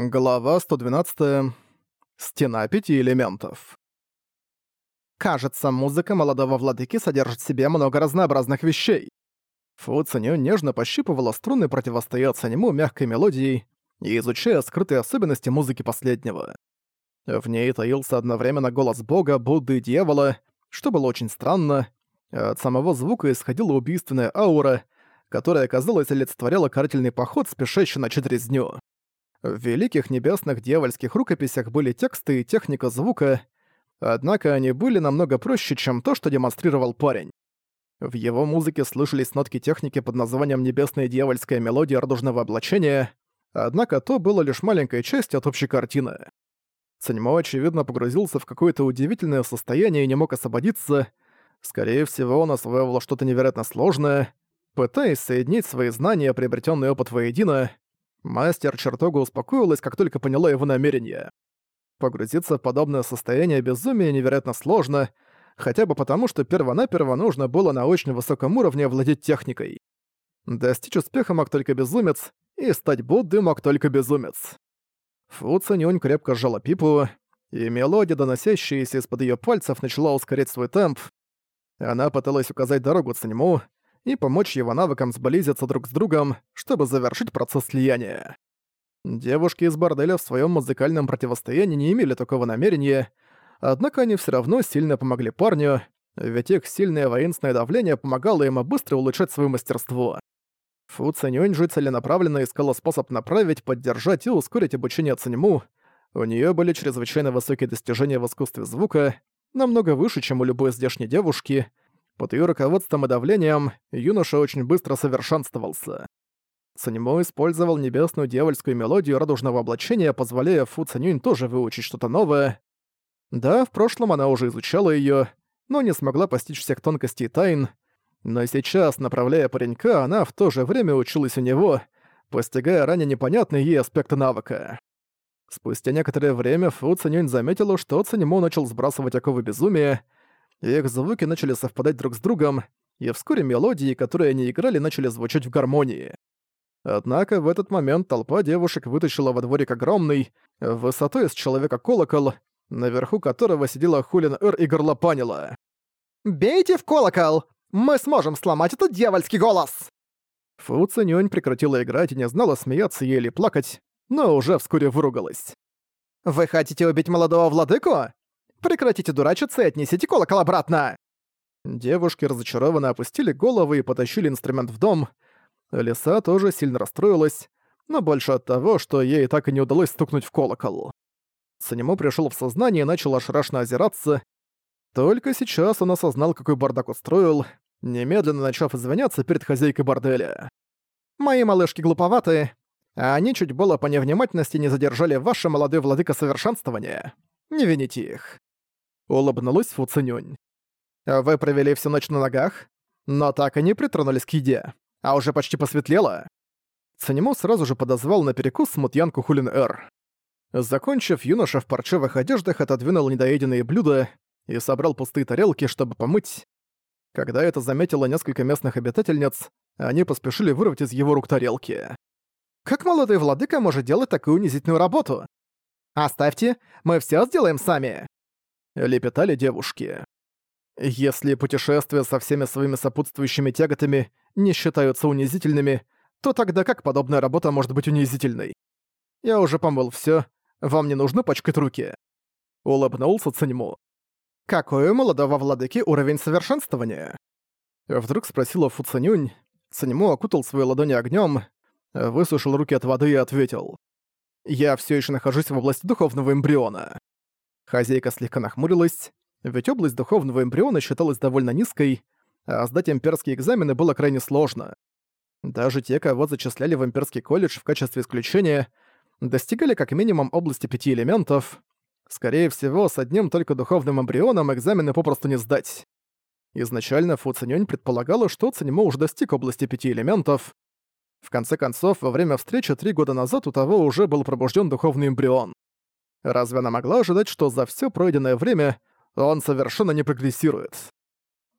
Глава 112. Стена пяти элементов. Кажется, музыка молодого владыки содержит в себе много разнообразных вещей. Фу Циню нежно пощипывала струны, противостоя Цанему мягкой мелодией и изучая скрытые особенности музыки последнего. В ней таился одновременно голос бога, Будды и дьявола, что было очень странно. От самого звука исходила убийственная аура, которая, казалось, олицетворяла карательный поход, спешащий начать резню. В великих небесных дьявольских рукописях были тексты и техника звука, однако они были намного проще, чем то, что демонстрировал парень. В его музыке слышались нотки техники под названием «Небесная дьявольская мелодия радужного облачения», однако то было лишь маленькой частью от общей картины. Циньмо, очевидно, погрузился в какое-то удивительное состояние и не мог освободиться. Скорее всего, он освоил что-то невероятно сложное, пытаясь соединить свои знания и приобретенный опыт воедино, Мастер чертога успокоилась, как только поняла его намерение. Погрузиться в подобное состояние безумия невероятно сложно, хотя бы потому, что перво-наперво нужно было на очень высоком уровне владеть техникой. Достичь успеха мог только безумец, и стать Буддой мог только безумец. Фу Цинюнь крепко сжала пипу, и мелодия, доносящаяся из-под её пальцев, начала ускорять свой темп. Она пыталась указать дорогу Циньму, и помочь его навыкам сблизиться друг с другом, чтобы завершить процесс слияния. Девушки из борделя в своем музыкальном противостоянии не имели такого намерения, однако они все равно сильно помогли парню, ведь их сильное воинственное давление помогало ему быстро улучшать свое мастерство. Фу Цинюнь же целенаправленно искала способ направить, поддержать и ускорить обучение Циньму. У нее были чрезвычайно высокие достижения в искусстве звука, намного выше, чем у любой здешней девушки, под её руководством и давлением юноша очень быстро совершенствовался. Цанимо использовал небесную дьявольскую мелодию радужного облачения, позволяя Фу Цанюнь тоже выучить что-то новое. Да, в прошлом она уже изучала её, но не смогла постичь всех тонкостей тайн. Но сейчас, направляя паренька, она в то же время училась у него, постигая ранее непонятные ей аспекты навыка. Спустя некоторое время Фу Цанюнь заметила, что Цанимо начал сбрасывать оковы безумия, их звуки начали совпадать друг с другом, и вскоре мелодии, которые они играли, начали звучать в гармонии. Однако в этот момент толпа девушек вытащила во дворик огромный, высотой с человека колокол, наверху которого сидела Хулин Эр и горлопанила. «Бейте в колокол! Мы сможем сломать этот дьявольский голос!» Фу Цинюнь прекратила играть и не знала, смеяться ей или плакать, но уже вскоре выругалась. «Вы хотите убить молодого владыку? Прекратите дурачиться и отнесите колокол обратно!» Девушки разочарованно опустили головы и потащили инструмент в дом. Лиса тоже сильно расстроилась, но больше от того, что ей так и не удалось стукнуть в колокол. Санему пришел в сознание и начал ошарашенно озираться. Только сейчас он осознал, какой бардак устроил, немедленно начав извиняться перед хозяйкой борделя. «Мои малышки глуповатые, а они чуть было по невнимательности не задержали ваше молодое владыка совершенствования. Не вините их. Улыбнулась Фу. «Вы провели всю ночь на ногах, но так и не притронулись к еде, а уже почти посветлело». Цинему сразу же подозвал на перекус смутьянку Хулин-Эр. Закончив, юноша в парчевых одеждах отодвинул недоеденные блюда и собрал пустые тарелки, чтобы помыть. Когда это заметило несколько местных обитательниц, они поспешили вырвать из его рук тарелки. «Как молодой владыка может делать такую унизительную работу? Оставьте, мы все сделаем сами!» Лепетали девушки. Если путешествия со всеми своими сопутствующими тяготами не считаются унизительными, то тогда как подобная работа может быть унизительной? Я уже помыл все, вам не нужно пачкать руки. Улыбнулся Циньму. Какой у молодого владыки уровень совершенствования? Вдруг спросила Фу Цинюнь. Циньму окутал свои ладони огнем, высушил руки от воды и ответил. «Я все еще нахожусь в области духовного эмбриона». Хозяйка слегка нахмурилась, ведь область духовного эмбриона считалась довольно низкой, а сдать имперские экзамены было крайне сложно. Даже те, кого зачисляли в имперский колледж в качестве исключения, достигали как минимум области пяти элементов. Скорее всего, с одним только духовным эмбрионом экзамены попросту не сдать. Изначально Фу Цинюнь предполагала, что Циньмо уже достиг области пяти элементов. В конце концов, во время встречи три года назад у того уже был пробужден духовный эмбрион. Разве она могла ожидать, что за все пройденное время он совершенно не прогрессирует?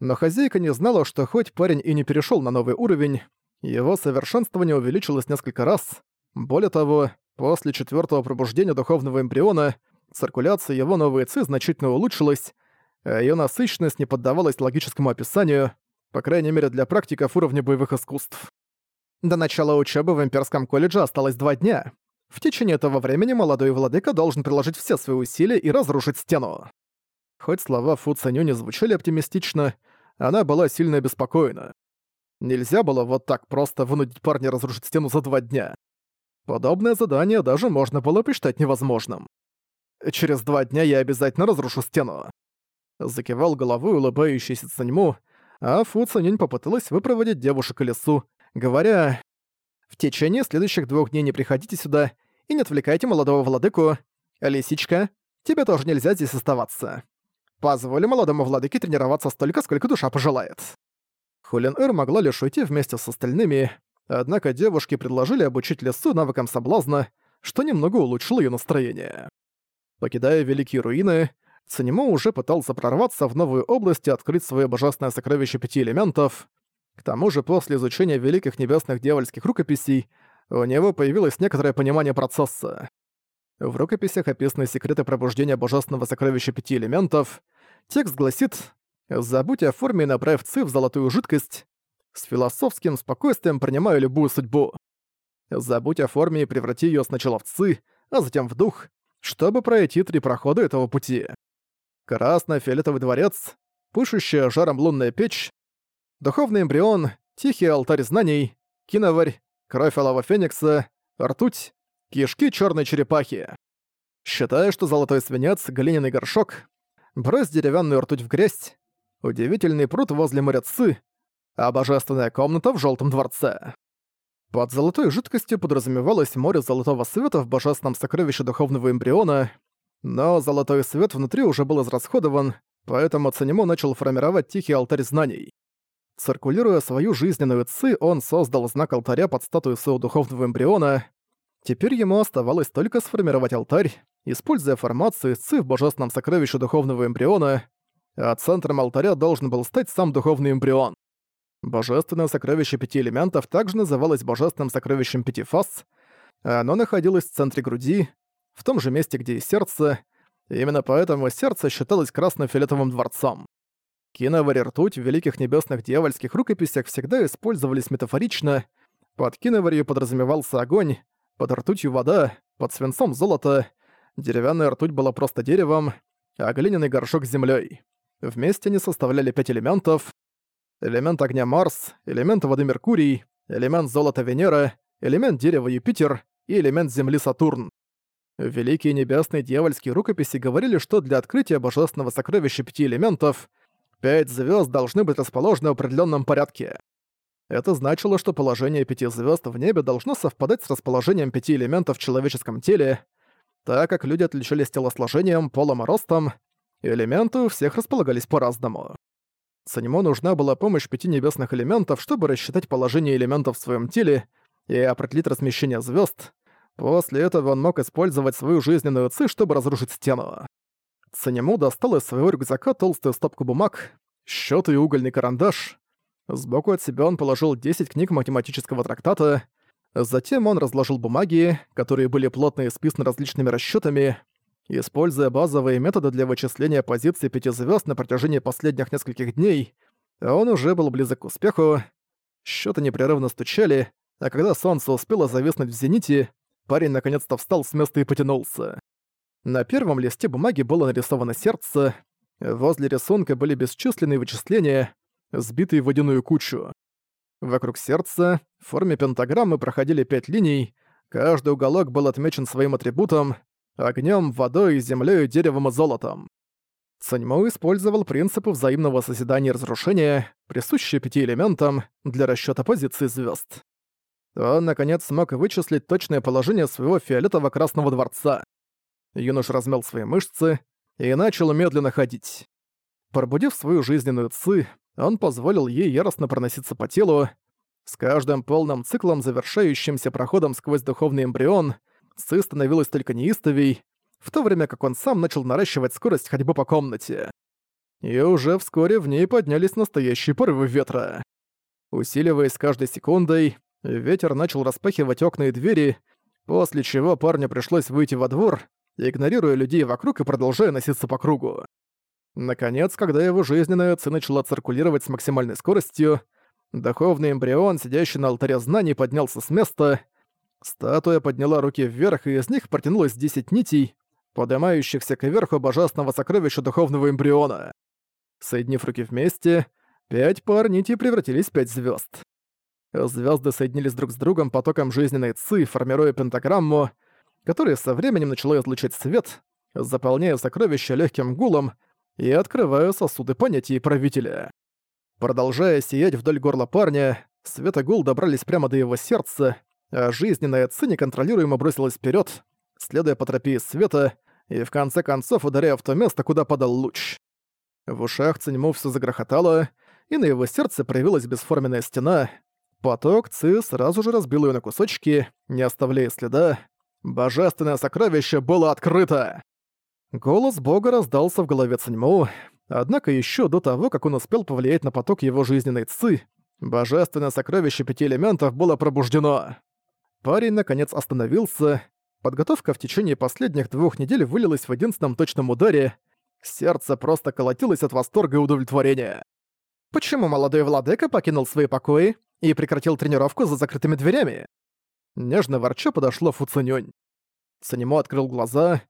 Но хозяйка не знала, что хоть парень и не перешел на новый уровень, его совершенствование увеличилось несколько раз. Более того, После четвертого пробуждения духовного эмбриона циркуляция его новой ЦИ значительно улучшилась, а её насыщенность не поддавалась логическому описанию, по крайней мере для практиков уровня боевых искусств. До начала учебы в Имперском колледже осталось два дня. В течение этого времени молодой владыка должен приложить все свои усилия и разрушить стену. Хоть слова Фу Цаню не звучали оптимистично, она была сильно обеспокоена. Нельзя было вот так просто вынудить парня разрушить стену за два дня. Подобное задание даже можно было посчитать невозможным. «Через два дня я обязательно разрушу стену». Закивал головой улыбающийся Цаньму, а Фу Цанюнь попыталась выпроводить девушек к лесу, говоря, «В течение следующих двух дней не приходите сюда и не отвлекайте молодого владыку. Лисичка, тебе тоже нельзя здесь оставаться. Позволю молодому владыке тренироваться столько, сколько душа пожелает». Хулин Эр могла лишь уйти вместе с остальными, однако девушки предложили обучить лесу навыкам соблазна, что немного улучшило ее настроение. Покидая Великие Руины, Цанимо уже пытался прорваться в новую область и открыть свое божественное сокровище пяти элементов. К тому же после изучения великих небесных дьявольских рукописей у него появилось некоторое понимание процесса. В рукописях описаны секреты пробуждения божественного сокровища пяти элементов. Текст гласит «Забудь о форме и направь ци в золотую жидкость. С философским спокойствием принимаю любую судьбу. Забудь о форме и преврати ее сначала в ци, а затем в дух, чтобы пройти три прохода этого пути. Красно-фиолетовый дворец, пышущая жаром лунная печь, духовный эмбрион, тихий алтарь знаний, киноварь, кровь алого феникса, ртуть, кишки черной черепахи. Считая, что золотой свинец, глиняный горшок, брось деревянную ртуть в грязь, удивительный пруд возле моря Ци, а божественная комната в желтом дворце. Под золотой жидкостью подразумевалось море золотого света в божественном сокровище духовного эмбриона, но золотой свет внутри уже был израсходован, поэтому Цанимо начал формировать тихий алтарь знаний. Циркулируя свою жизненную ци, он создал знак алтаря под статую своего духовного эмбриона. Теперь ему оставалось только сформировать алтарь, используя формацию ци в божественном сокровище духовного эмбриона, а центром алтаря должен был стать сам духовный эмбрион. Божественное сокровище пяти элементов также называлось божественным сокровищем пяти фаз. Оно находилось в центре груди, в том же месте, где и сердце. именно поэтому сердце считалось красно-фиолетовым дворцом. Киновари ртуть в великих небесных дьявольских рукописях всегда использовались метафорично. Под киноварью подразумевался огонь, под ртутью вода, под свинцом золото, деревянная ртуть была просто деревом, а глиняный горшок — землей. Вместе они составляли пять элементов. Элемент огня Марс, элемент воды Меркурий, элемент золота Венера, элемент дерева Юпитер и элемент земли Сатурн. Великие небесные дьявольские рукописи говорили, что для открытия божественного сокровища пяти элементов — Пять звезд должны быть расположены в определенном порядке. Это значило, что положение пяти звезд в небе должно совпадать с расположением пяти элементов в человеческом теле. Так как люди отличались телосложением, полом и ростом, элементы у всех располагались по-разному. Санему нужна была помощь пяти небесных элементов, чтобы рассчитать положение элементов в своем теле и определить размещение звезд. После этого он мог использовать свою жизненную ци, чтобы разрушить стену. Санему достал из своего рюкзака толстую стопку бумаг, счёт и угольный карандаш. Сбоку от себя он положил 10 книг математического трактата. Затем он разложил бумаги, которые были плотно исписаны различными расчётами. Используя базовые методы для вычисления позиции пяти звёзд на протяжении последних нескольких дней, он уже был близок к успеху. Счёты непрерывно стучали, а когда солнце успело зависнуть в зените, парень наконец-то встал с места и потянулся. На первом листе бумаги было нарисовано сердце, возле рисунка были бесчисленные вычисления, сбитые в водяную кучу. Вокруг сердца в форме пентаграммы проходили пять линий, каждый уголок был отмечен своим атрибутом — огнем, водой, землей, деревом и золотом. Саньмо использовал принципы взаимного созидания и разрушения, присущие пяти элементам, для расчета позиции звезд. Он, наконец, смог вычислить точное положение своего фиолетово-красного дворца. Юнош размял свои мышцы и начал медленно ходить. Пробудив свою жизненную ци, он позволил ей яростно проноситься по телу. С каждым полным циклом, завершающимся проходом сквозь духовный эмбрион, ци становилась только неистовей, в то время как он сам начал наращивать скорость ходьбы по комнате. И уже вскоре в ней поднялись настоящие порывы ветра. Усиливаясь каждой секундой, ветер начал распахивать окна и двери, после чего парню пришлось выйти во двор, игнорируя людей вокруг и продолжая носиться по кругу. Наконец, когда его жизненная ци начала циркулировать с максимальной скоростью, духовный эмбрион, сидящий на алтаре знаний, поднялся с места. Статуя подняла руки вверх, и из них протянулось 10 нитей, поднимающихся кверху божественного сокровища духовного эмбриона. Соединив руки вместе, пять пар нитей превратились в пять звезд. Звезды соединились друг с другом потоком жизненной ци, формируя пентаграмму, которая со временем начала излучать свет, заполняя сокровища легким гулом и открывая сосуды понятий правителя. Продолжая сиять вдоль горла парня, свет и гул добрались прямо до его сердца, а жизненная ци неконтролируемо бросилась вперед, следуя по тропе света и в конце концов ударяя в то место, куда падал луч. В ушах Циньму все загрохотало, и на его сердце проявилась бесформенная стена. Поток Ци сразу же разбил ее на кусочки, не оставляя следа. Божественное сокровище было открыто! Голос бога раздался в голове Циньму, однако еще до того, как он успел повлиять на поток его жизненной Ци, божественное сокровище пяти элементов было пробуждено. Парень, наконец, остановился. Подготовка в течение последних двух недель вылилась в единственном точном ударе. Сердце просто колотилось от восторга и удовлетворения. Почему молодой владыка покинул свои покои и прекратил тренировку за закрытыми дверями? Нежно ворча подошло Фуцинюнь. Санимо открыл глаза,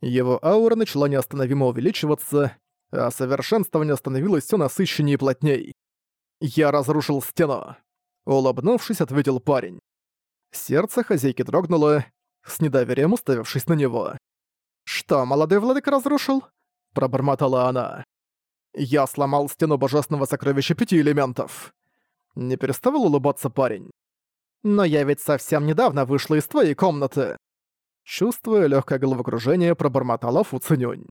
его аура начала неостановимо увеличиваться, а совершенствование становилось все насыщеннее и плотней. «Я разрушил стену», — улыбнувшись, ответил парень. Сердце хозяйки дрогнуло, с недоверием уставившись на него. «Что, молодой владыка разрушил?» — пробормотала она. «Я сломал стену божественного сокровища пяти элементов». Не переставал улыбаться парень. «Но я ведь совсем недавно вышла из твоей комнаты». Чувствуя легкое головокружение, пробормотала Фу Цинюнь.